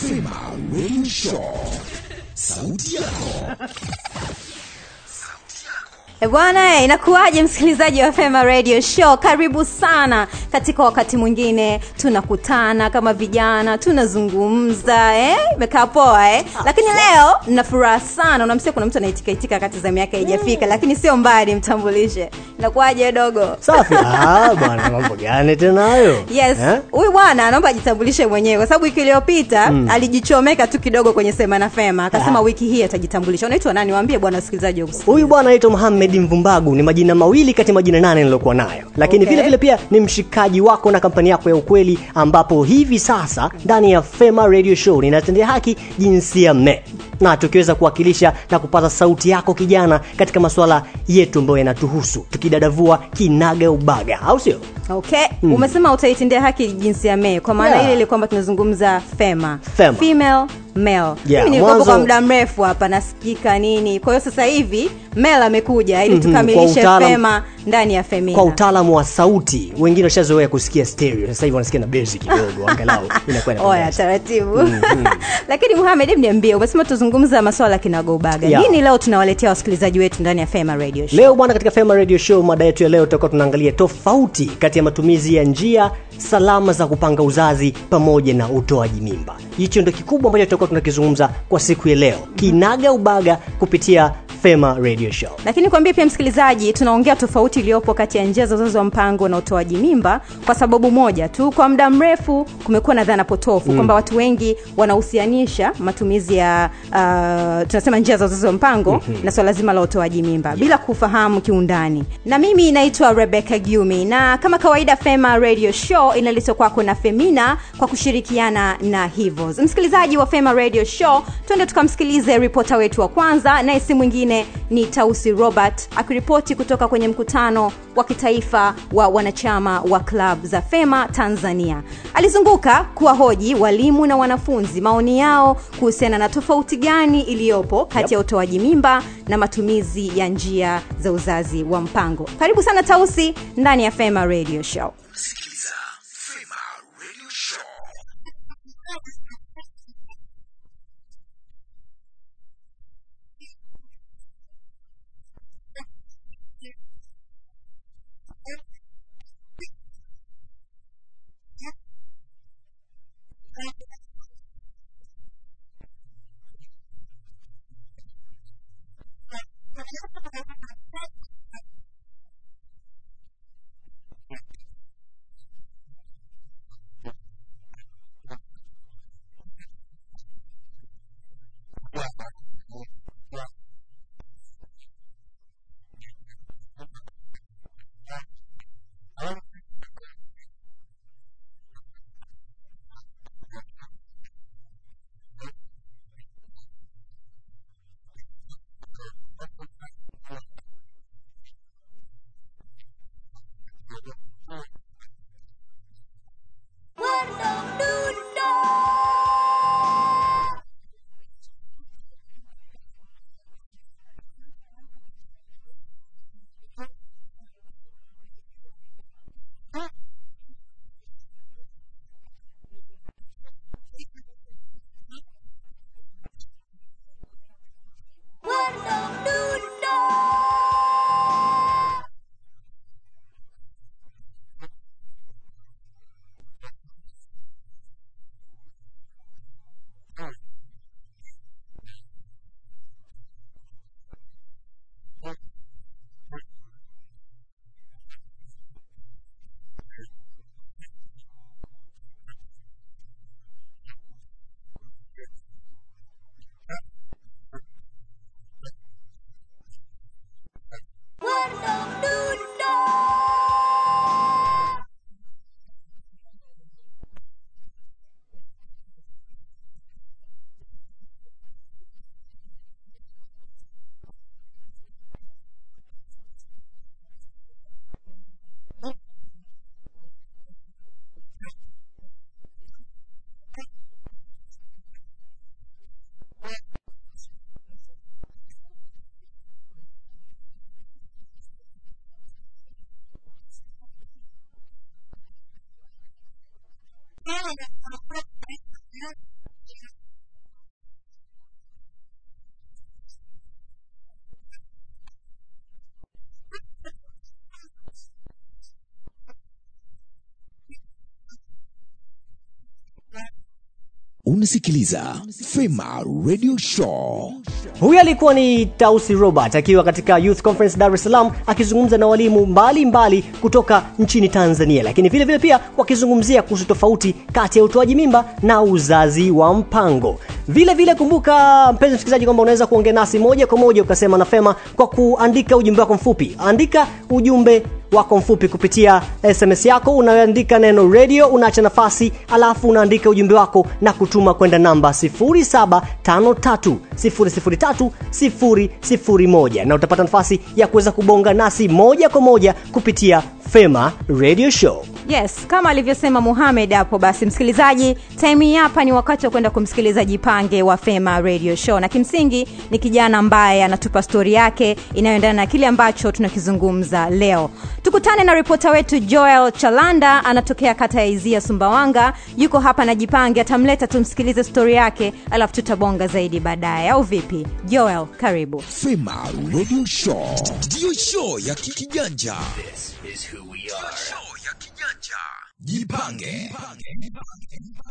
Fema Radio Show. Sauti yako. E bwana, eh, inakuwaje msikilizaji wa Fema Radio Show? Karibu sana katika wakati mwingine tunakutana kama vijana tunazungumza, eh? Imekaa poa eh? Lakini leo nina furaha sana. Unamsikia kuna mtu anaitika itika kati za miaka haijafika, lakini sio mbali, mtambulishe. Inakuwaje dogo? Safi. Ah, bwana mambo gani tena hayo? Yes, Huyu Eh? bwana anaomba ajitambulishe mwenyewe kwa sababu wiki iliyopita mm. alijichomeka tu kidogo kwenye Sema na Fema, akasema Ah. wiki hii atajitambulisha. Unaitwa nani? Waambie bwana wasikilizaji wakusikie. Huyu bwana anaitwa Mohamed Mvumbagu, ni majina mawili kati ya majina nane nilokuwa nayo, lakini Okay. vile vile pia ni mshikaji wako na kampani yako ya ukweli, ambapo hivi sasa ndani ya Fema Radio Show ninatendea haki jinsia me na tukiweza kuwakilisha na kupata sauti yako kijana katika masuala yetu ambayo yanatuhusu, tukidadavua kinaga ubaga, au sio? Okay, Mm. umesema utaitendea haki jinsia me kwa maana Yeah. ile ile kwamba tunazungumza fema, Fema. female male. Yeah, Mimi nilikuwa kwa muda mrefu hapa nasikika nini. Kwa hiyo sasa hivi male amekuja ili Mhm, tukamilishe mm-hmm. fema ndani ya femina. kwa utaalamu wa sauti wengine washazoea kusikia stereo sasa hivi wanasikia na bezi kidogo angalau inakuwa Oya, taratibu. Mm -hmm. Lakini Muhammad, hebu niambie, umesema tuzungumza masuala kinagaubaga. Yeah. Nini leo tunawaletea wasikilizaji wetu ndani ya Fema Radio Show? leo bwana katika Fema Radio Show mada yetu ya leo tutakuwa tunaangalia tofauti kati ya matumizi ya njia salama za kupanga uzazi pamoja na utoaji mimba hicho ndio kikubwa ambacho tutakuwa tunakizungumza kwa siku ya leo kinaga ubaga kupitia Fema Radio Show. Lakini kwambie pia msikilizaji tunaongea tofauti iliyopo kati ya njia za uzazi wa mpango na utoaji mimba kwa sababu moja tu kwa muda mrefu kumekuwa na dhana potofu mm. kwamba watu wengi wanahusianisha matumizi ya uh, tunasema njia za uzazi wa mpango na swala zima la utoaji mimba bila kufahamu kiundani. Na mimi naitwa rebecca giumi na kama kawaida fema radio show inaletwa kwako na femina kwa kushirikiana na hivos. Msikilizaji wa fema radio show twende tukamsikilize ripota wetu wa kwanza naye si mwingine ni tausi robert akiripoti kutoka kwenye mkutano wa kitaifa wa wanachama wa klabu za fema tanzania. Alizunguka kuwahoji walimu na wanafunzi maoni yao kuhusiana na tofauti gani iliyopo kati ya utoaji mimba na matumizi ya njia za uzazi wa mpango. Karibu sana tausi ndani ya fema radio show. Sikiliza unasikiliza Fema Radio Show. Huyu alikuwa ni Tausi Robert akiwa katika Youth Conference Dar es Salaam akizungumza na walimu mbalimbali mbali kutoka nchini Tanzania, lakini vile vile pia wakizungumzia kuhusu tofauti kati ya utoaji mimba na uzazi wa mpango. Vile vile kumbuka, mpenzi msikilizaji, kwamba unaweza kuongea nasi moja kwa moja ukasema na Fema kwa kuandika ujumbe wako mfupi. Andika ujumbe wako mfupi kupitia sms yako unaandika neno radio unaacha nafasi alafu unaandika ujumbe wako na kutuma kwenda namba 0753003001 na utapata nafasi ya kuweza kubonga nasi moja kwa moja kupitia fema radio show. Yes kama alivyosema muhamed hapo basi msikilizaji time hii hapa ni wakati wa kwenda kumsikiliza jipange wa fema radio show. Na kimsingi ni kijana ambaye anatupa stori yake inayoendana na kile ambacho tunakizungumza leo. Tukutane na ripota wetu joel chalanda anatokea kata ya izia sumbawanga. Yuko hapa na jipange atamleta tumsikilize stori yake alafu tutabonga zaidi baadaye. Au vipi? Joel karibu. Fema Radio Show. Ndiyo show ya kikijanja. This is Show ya kijanja. Jipange. Jipange. Jipange.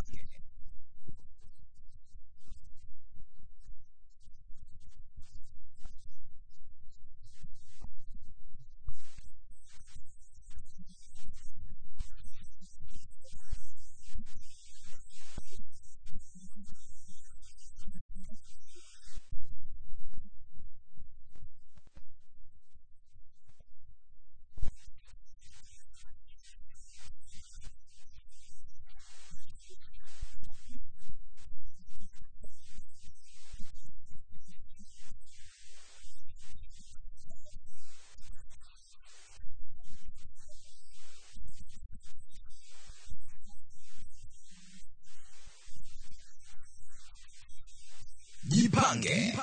이방계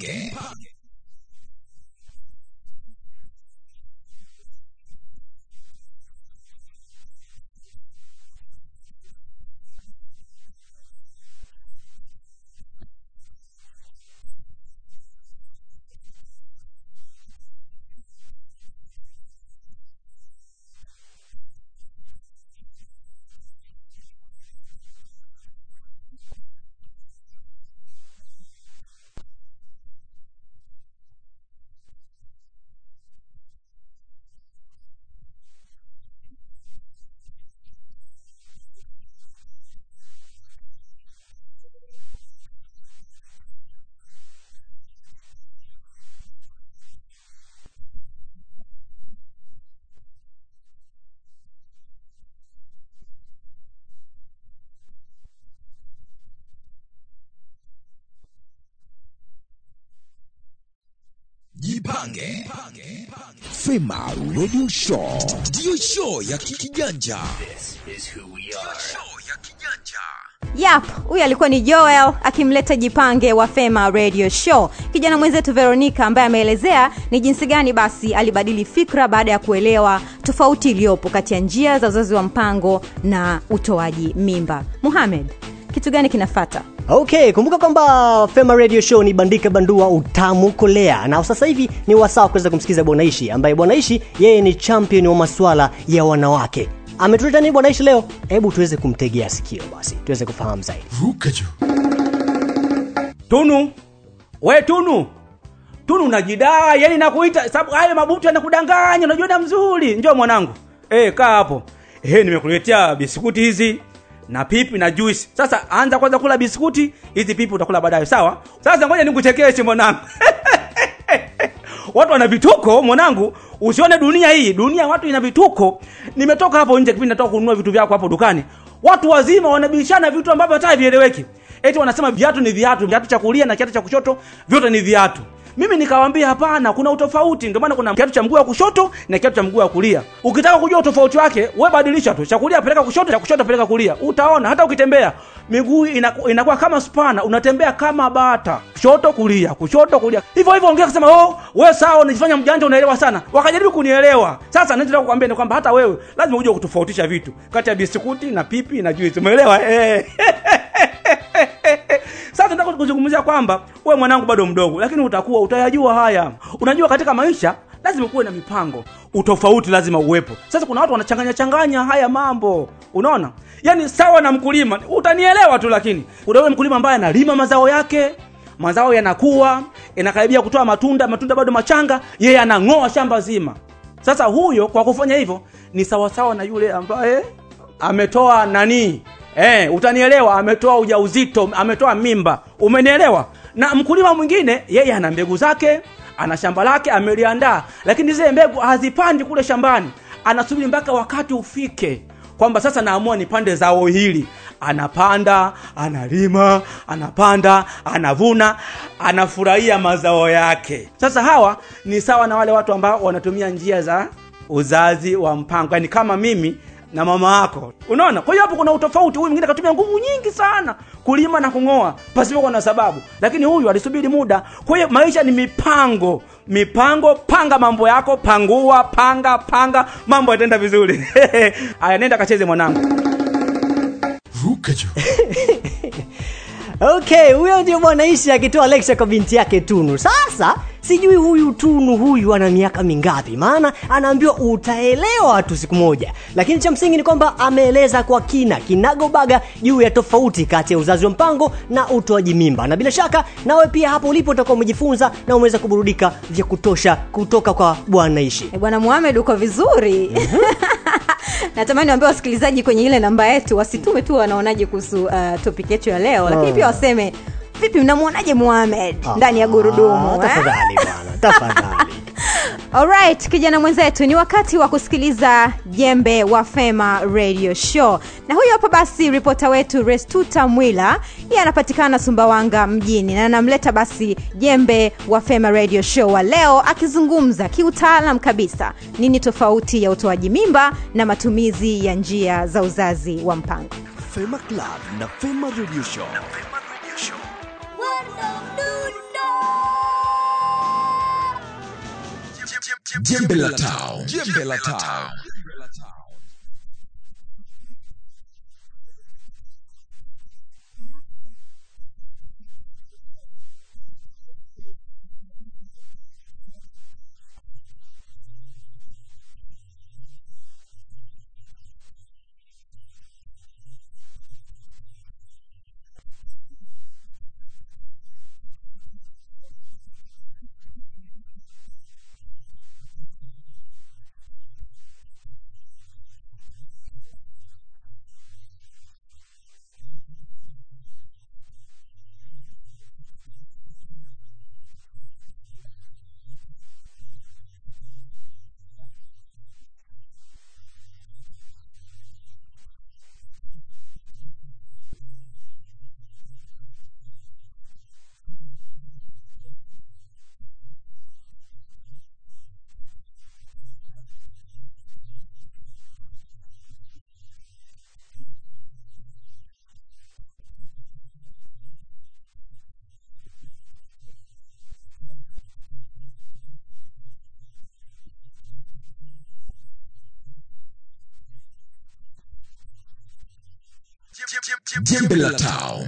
Jipange. Jipange. Fema Radio Show ndiyo show ya kijanja. Show ya yap huyu alikuwa ni joel akimleta jipange wa fema radio show. Kijana mwenzetu veronica ambaye ameelezea ni jinsi gani basi alibadili fikra baada ya kuelewa tofauti iliyopo kati ya njia za uzazi wa mpango na utoaji mimba. Muhamed kitu gani kinafata okay kumbuka kwamba fema radio show ni bandika bandua utamu kolea. Na sasa hivi ni wasaa wa kuweza kumsikiza bwanaishi ambaye bwanaishi yeye ni champion wa masuala ya wanawake. Ametuleta nini bwanaishi leo? Hebu tuweze kumtegea sikio basi tuweze kufahamu zaidi. Ruka juu. tunu. We tunu. Tunu unajidai yani nakuita sababu hayo mabutu yanakudanganya unajiona mzuri. Njoo mwanangu. Eh kaa hapo. Eh nimekuletea biskuti hizi na pipi na juice sasa anza kwanza kula biskuti hizi pipi utakula baadaye sawa? Sasa ngoja nikuchekeshe mwanangu. Watu wana vituko mwanangu. Usione dunia hii. Dunia watu ina vituko. Nimetoka hapo nje kipindi natoka kununua vitu vyako hapo dukani. Watu wazima wanabishana vitu ambavyo hata vieleweki eti wanasema viatu ni viatu viatu cha kulia na kiatu cha kushoto vyote ni viatu mimi nikawambia hapana kuna utofauti. Ndio maana kuna kiatu cha mguu wa kushoto na kiatu cha mguu wa kulia. Ukitaka kujua utofauti wake we badilisha tu. Cha kulia peleka kushoto cha kushoto peleka kulia. Utaona hata ukitembea miguu inaku- inakuwa kama spana unatembea kama bata. Kushoto kulia kushoto kulia. Hivyo hivyo ongea kusema oh we sawa unajifanya mjanja unaelewa sana. Wakajaribu kunielewa. Sasa nachotaka kukwambia ni kwamba hata wewe lazima ujue kutofautisha vitu. Kati ya biskuti na pipi na juisi. Umeelewa? Eh. sasa nataka kuzungumzia kwamba wewe mwanangu bado mdogo lakini utakuwa utayajua haya. Unajua katika maisha lazima kuwe na mipango. Utofauti lazima uwepo. Sasa kuna watu wanachanganya changanya haya mambo. Unaona? Yaani sawa na mkulima utanielewa tu lakini. Kuna yule mkulima ambaye analima mazao yake mazao yanakuwa yanakaribia kutoa matunda matunda bado machanga yeye anang'oa shamba zima. Sasa huyo kwa kufanya hivyo ni sawasawa na yule ambaye ametoa nani eh, utanielewa ametoa ujauzito ametoa mimba. Umenielewa? Na mkulima mwingine yeye ana mbegu zake ana shamba lake ameliandaa. Lakini zile mbegu hazipandi kule shambani. Anasubiri mpaka wakati ufike kwamba sasa naamua nipande zao hili. Anapanda analima anapanda anavuna anafurahia mazao yake. Sasa hawa ni sawa na wale watu ambao wanatumia njia za uzazi wa mpango. Yaani kama mimi na mama yako. Unaona? Kwa hiyo hapo kuna utofauti. Huyu mwingine akatumia nguvu nyingi sana kulima na kung'oa pasipokuwa na sababu. Lakini huyu alisubiri muda. Kwa hiyo maisha ni mipango. Mipango panga mambo yako pangua panga panga. Mambo yataenda vizuri. Aya nenda kacheze mwanangu. Ruka juu okay huyo ndio bwanaishi akitoa lecture kwa binti yake tunu. Sasa sijui huyu tunu huyu ana miaka mingapi? Maana anaambiwa utaelewa tu siku moja. Lakini cha msingi ni kwamba ameeleza kwa kina kinagobaga juu ya tofauti kati ya uzazi wa mpango na utoaji mimba. Na bila shaka nawe pia hapo ulipo utakuwa umejifunza na umeweza kuburudika vya kutosha kutoka kwa bwanaishi Eh, bwana muhamed uko vizuri natamani waambia wasikilizaji kwenye ile namba yetu wasitume tu wanaonaje kuhusu uh, topic yetu ya leo lakini Ah. pia waseme vipi mnamwonaje muhamed ndani ya gurudumu Ah, eh? tafadhali bwana tafadhali Alright, kijana mwenzetu, ni wakati wa kusikiliza jembe wa Fema Radio Show, na huyo hapa basi ripota wetu Restuta Mwila, yeye anapatikana Sumbawanga mjini, na anamleta basi jembe wa Fema Radio Show wa leo, akizungumza kiutaalam kabisa nini tofauti ya utoaji mimba na matumizi ya njia za uzazi wa mpango. Fema Club na Fema Radio Show. Jembe la Town. Jembe la Town. Jembe la Town.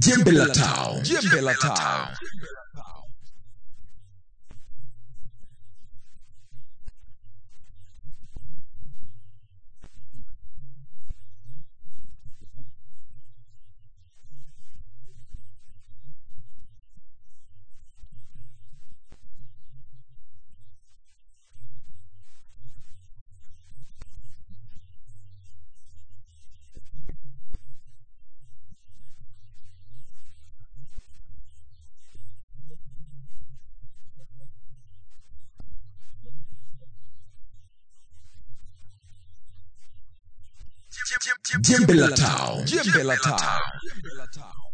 Jembe la. Jembe la Town. Jembe la Town. Jembe la Town.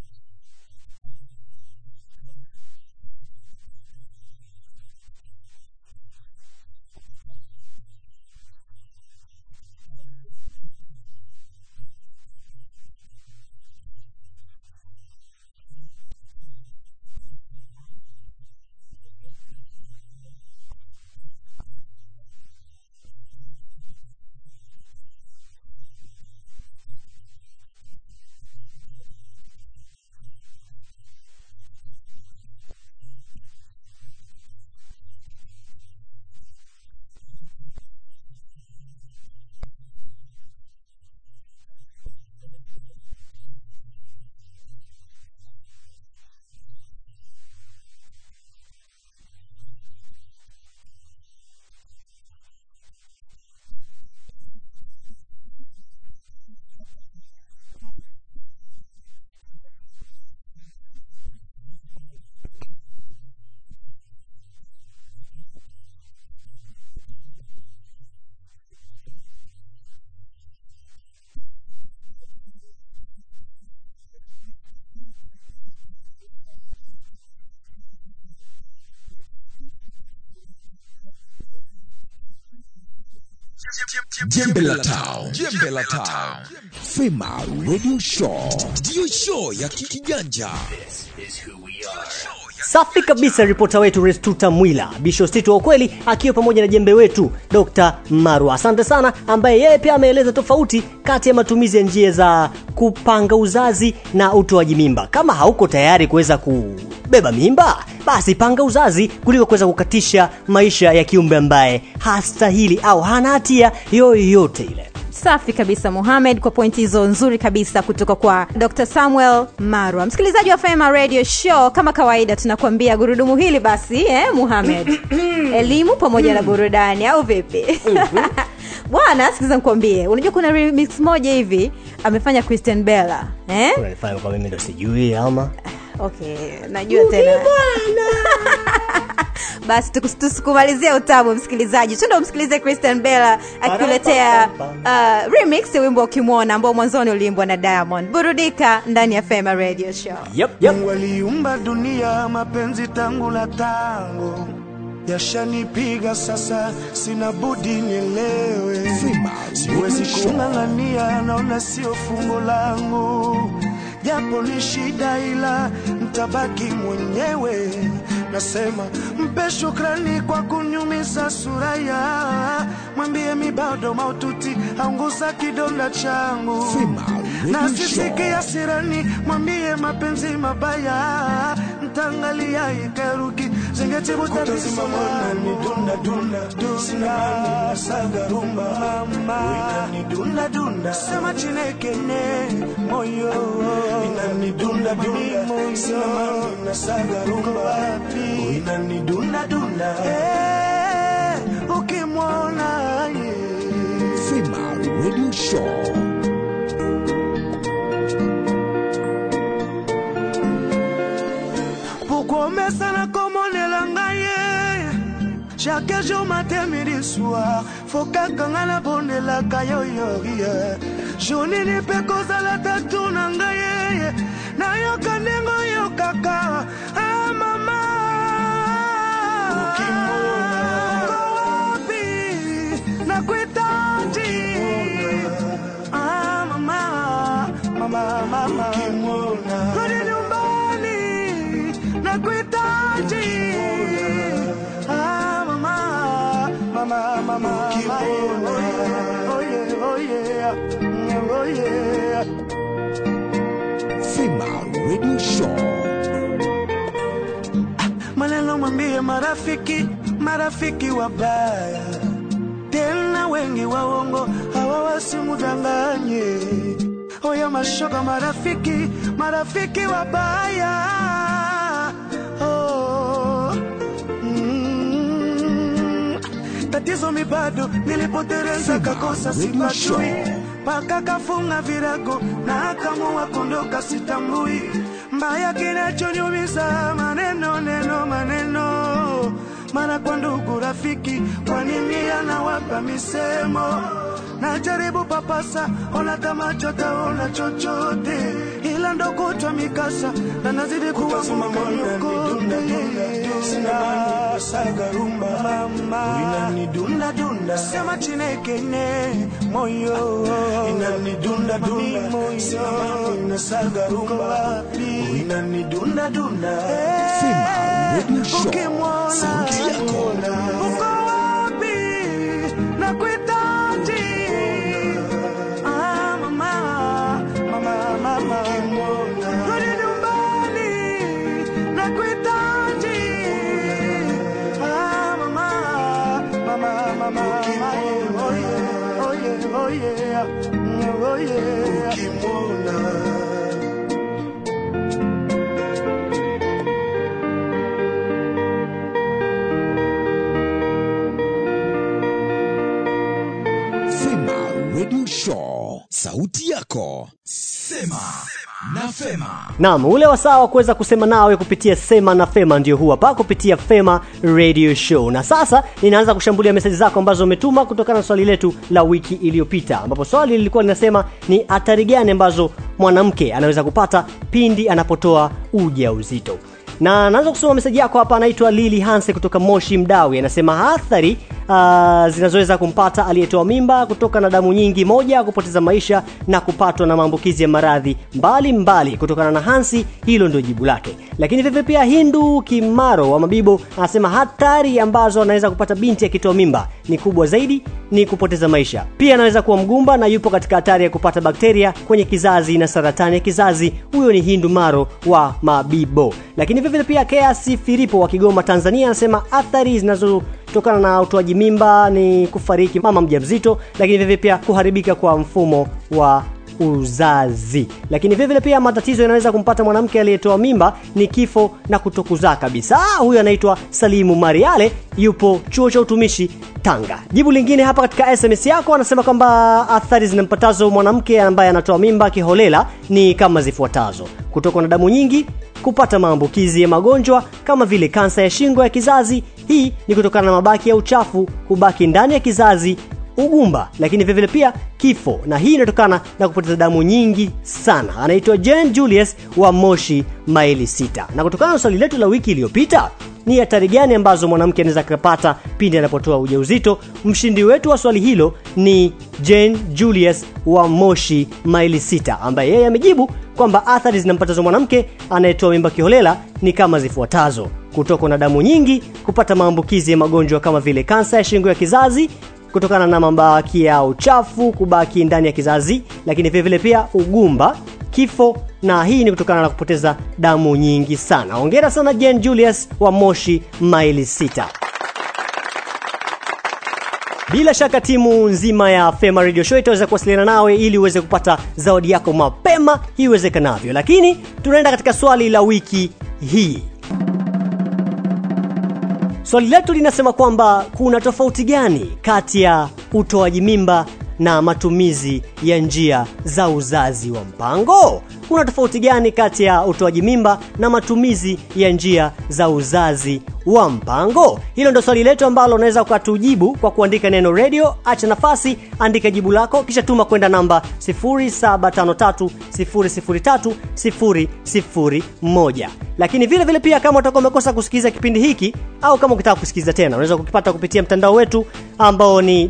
Jembe la. Jembe la Town. Fema Radio Show. Ndiyo show ya kikijanja. Safi kabisa, ripota wetu Restuta Mwila, Bishositu wa ukweli, akiwa pamoja na jembe wetu Dr. Marwa. Asante sana, ambaye yeye pia ameeleza tofauti kati ya matumizi ya njia za kupanga uzazi na utoaji mimba. Kama hauko tayari kuweza kubeba mimba, basi panga uzazi kuliko kuweza kukatisha maisha ya kiumbe ambaye hastahili au hana hatia yoyote ile. Safi kabisa Mohamed kwa pointi hizo nzuri kabisa kutoka kwa Dr. Samuel Marwa. Msikilizaji wa Fema Radio Show, kama kawaida tunakuambia gurudumu hili basi eh, Mohamed elimu pamoja na burudani au vipi? Bwana, sikiza nikwambie, unajua kuna remix moja hivi amefanya Christian Bella eh? Unanifanya kwa mimi ndo sijui ama Okay, najua tena. basi tukus- utabu utamu msikilizaji. Tundo msikilize christian bela akiuletea uh, remix ya wimbo ukimwona ambao mwanzoni uliimbwa na diamond. Burudika ndani ya fema radio show. Yep, yep. waliumba dunia, mapenzi tangu la tango yashanipiga sasa, sina budi nielewe, siwezi kung'ang'ania, naona sio fungo langu, japo ni shida, ila mtabaki mwenyewe. Nasema mpe shukrani kwa kunyumiza suraya, mwambie mi bado maututi, aunguza kidonda changu. Na sisikia sirani, mwambie mapenzi mabaya, mtangalia ikeruki zingetibutatisolanidundadunda saga rumba mama inanidundadunda sema chinekene moyo inanidundadunda sina saga rumba wapi inanidundadunda eh, ukimwona yeah. Fema Radio Show. chaque jour matin midi soir fo kaka ngai nabondelaka yo yorie jonini mpe kozala tatour na ngai ye nayoka ndenge oyokaka mwambie marafiki, marafiki wabaya tena wengi waongo, hawa wasimudanganye. Oya mashoga, marafiki, marafiki wabaya oh. mm. Tatizo mi bado nilipotereza kakosa sipatui, paka kafunga virago na akamua kondoka sitambui mbaya kinachonyumiza maneno neno maneno. Mara kwa ndugu rafiki kwa nini anawapa misemo? Najaribu papasa ona kama chotaona chochote. Ila ndo kutwa mikasa na nazidi kuwa mama. Sema chinekene moyo. Inanidunda dunda moyo. Inasaga rumba. inanidunda dunda Fema Radio Show. ukimwona Sauti yako. uko wapi? Na kuhitaji Naam, ule wasaa wa kuweza kusema nawe kupitia Sema na Fema ndio huu hapa kupitia Fema Radio Show. Na sasa ninaanza kushambulia meseji zako ambazo umetuma kutokana na swali letu la wiki iliyopita, ambapo swali lilikuwa linasema ni hatari gani ambazo mwanamke anaweza kupata pindi anapotoa ujauzito. Na naanza kusoma meseji yako hapa, anaitwa Lili Hanse kutoka Moshi Mdawi, anasema athari uh, zinazoweza kumpata aliyetoa mimba kutoka na damu nyingi, moja kupoteza maisha na kupatwa na maambukizi ya maradhi mbalimbali kutokana na hansi. Hilo ndio jibu lake. Lakini vivyo pia Hindu Kimaro wa Mabibo anasema hatari ambazo anaweza kupata binti akitoa mimba ni kubwa zaidi ni kupoteza maisha. Pia anaweza kuwa mgumba na yupo katika hatari ya kupata bakteria kwenye kizazi na saratani ya kizazi. Huyo ni Hindu Maro wa Mabibo. Lakini vivyo pia Keasi Filipo wa Kigoma Tanzania anasema athari zinazotokana na utoaji mimba ni kufariki mama mjamzito, lakini vivyo pia kuharibika kwa mfumo wa uzazi. Lakini vile vile pia matatizo yanaweza kumpata mwanamke aliyetoa mimba ni kifo na kutokuzaa kabisa. Ah, Huyu anaitwa Salimu Mariale, yupo chuo cha utumishi Tanga. Jibu lingine hapa katika SMS yako anasema kwamba athari zinampatazo mwanamke ambaye anatoa mimba kiholela ni kama zifuatazo: kutokwa na damu nyingi, kupata maambukizi ya magonjwa kama vile kansa ya shingo ya kizazi. Hii ni kutokana na mabaki ya uchafu kubaki ndani ya kizazi ugumba lakini vivile pia kifo. Na hii inatokana na kupoteza damu nyingi sana. Anaitwa Jane Julius wa Moshi maili sita. Na kutokana na swali letu la wiki iliyopita ni hatari gani ambazo mwanamke anaweza kupata pindi anapotoa ujauzito? Mshindi wetu wa swali hilo ni Jane Julius wa Moshi maili sita ambaye yeye amejibu kwamba athari zinampatazo mwanamke anayetoa mimba kiholela ni kama zifuatazo. Kutokwa na damu nyingi kupata maambukizi ya magonjwa kama vile kansa ya shingo ya kizazi kutokana na mabaki ya uchafu kubaki ndani ya kizazi lakini vile vile pia ugumba kifo na hii ni kutokana na kupoteza damu nyingi sana. Ongera sana Jane Julius wa Moshi maili sita. Bila shaka timu nzima ya Fema Radio Show itaweza kuwasiliana nawe ili uweze kupata zawadi yako mapema iwezekanavyo. Lakini tunaenda katika swali la wiki hii Swali letu linasema kwamba kuna tofauti gani kati ya utoaji mimba na matumizi ya njia za uzazi wa mpango? Kuna tofauti gani kati ya utoaji mimba na matumizi ya njia za uzazi wa mpango? Hilo ndio swali letu ambalo unaweza ukatujibu kwa kuandika neno radio, acha nafasi, andika jibu lako kisha tuma kwenda namba 0753003001. Lakini vile vile pia kama utakuwa umekosa kusikiliza kipindi hiki au kama ukitaka kusikiliza tena unaweza kukipata kupitia mtandao wetu ambao ni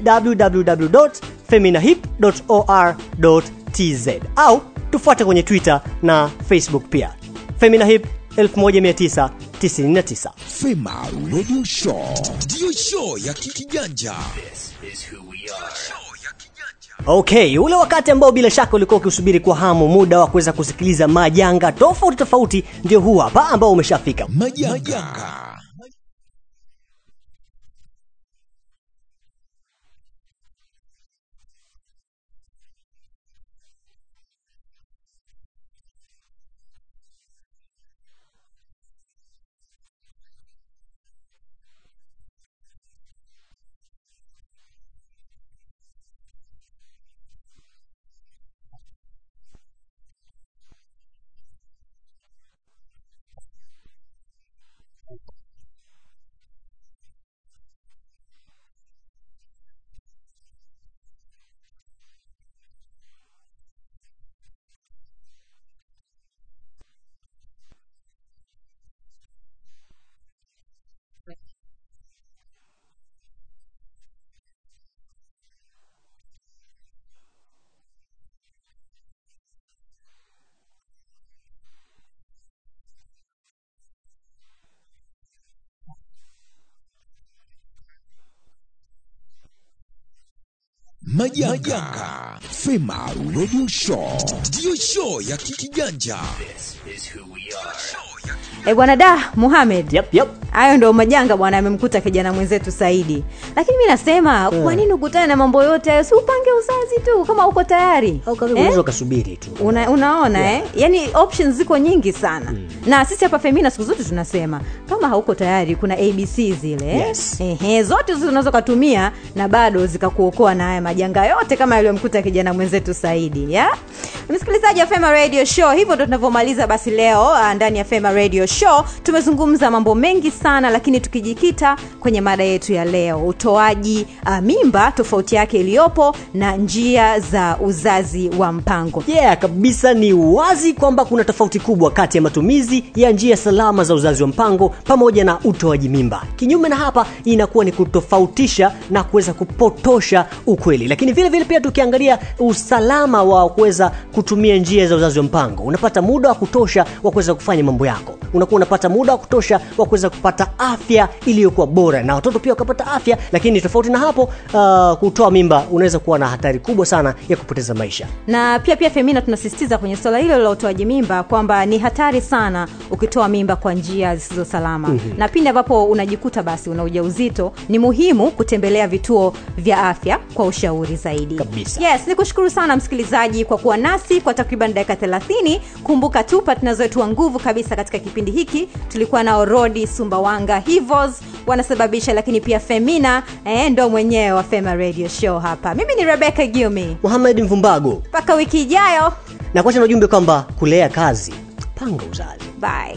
www.feminahip.or.tz au tufuate kwenye Twitter na Facebook pia. Feminahip 1999. Fema Radio Show ndiyo show ya kikijanja. This is who we are. Show ya kijanja. Okay, ule wakati ambao bila shaka ulikuwa ukisubiri kwa hamu, muda wa kuweza kusikiliza majanga tofauti tofauti, ndio huu hapa ambao umeshafika. Majanga. Majanga. Fema Radio Show ndiyo show ya kikiganja. E bwana da muhamed Yep, yep. hayo ndo majanga bwana amemkuta kijana mwenzetu saidi lakini mi nasema kwa nini ukutane na mambo yote hayo si upange uzazi tu kama uko tayari Au kama Eh? unaweza ukasubiri tu. Una, unaona yeah. eh? yaani options ziko nyingi sana mm. na sisi hapa femina siku zote tunasema kama hauko tayari kuna abc zile eh? Yes. Ehe, zote zinaweza ukatumia na bado zikakuokoa na haya majanga yote kama yaliyomkuta kijana mwenzetu saidi ya msikilizaji wa fema radio show hivyo ndo tunavyomaliza basi leo ah, ndani ya fema radio show tumezungumza mambo mengi sana lakini tukijikita kwenye mada yetu ya leo utoaji uh, mimba tofauti yake iliyopo na njia za uzazi wa mpango. Yeah kabisa ni wazi kwamba kuna tofauti kubwa kati ya matumizi ya njia salama za uzazi wa mpango pamoja na utoaji mimba. Kinyume na hapa inakuwa ni kutofautisha na kuweza kupotosha ukweli. Lakini vile vile pia tukiangalia usalama wa kuweza kutumia njia za uzazi wa mpango unapata muda wa kutosha wa kuweza kufanya mambo yako unakuwa unapata muda wa kutosha wa kuweza kupata afya iliyokuwa bora na watoto pia wakapata afya lakini tofauti na hapo uh, kutoa mimba unaweza kuwa na hatari kubwa sana ya kupoteza maisha na pia pia femina tunasisitiza kwenye swala hilo la utoaji mimba kwamba ni hatari sana ukitoa mimba kwa njia zisizo salama mm-hmm. na pindi ambapo unajikuta basi una ujauzito ni muhimu kutembelea vituo vya afya kwa ushauri zaidi Kabisa. yes ni kushukuru sana msikilizaji kwa kuwa nasi kwa takriban dakika 30 kumbuka tu patna wetu wa nguvu kabisa katika kipindi hiki tulikuwa nao rodi sumbawanga hivos wanasababisha lakini pia femina eh, ndo mwenyewe wa fema radio show hapa. Mimi ni rebeka giumi muhamed mvumbago. Mpaka wiki ijayo. Na kuacha na ujumbe kwamba kulea kazi panga uzazi bye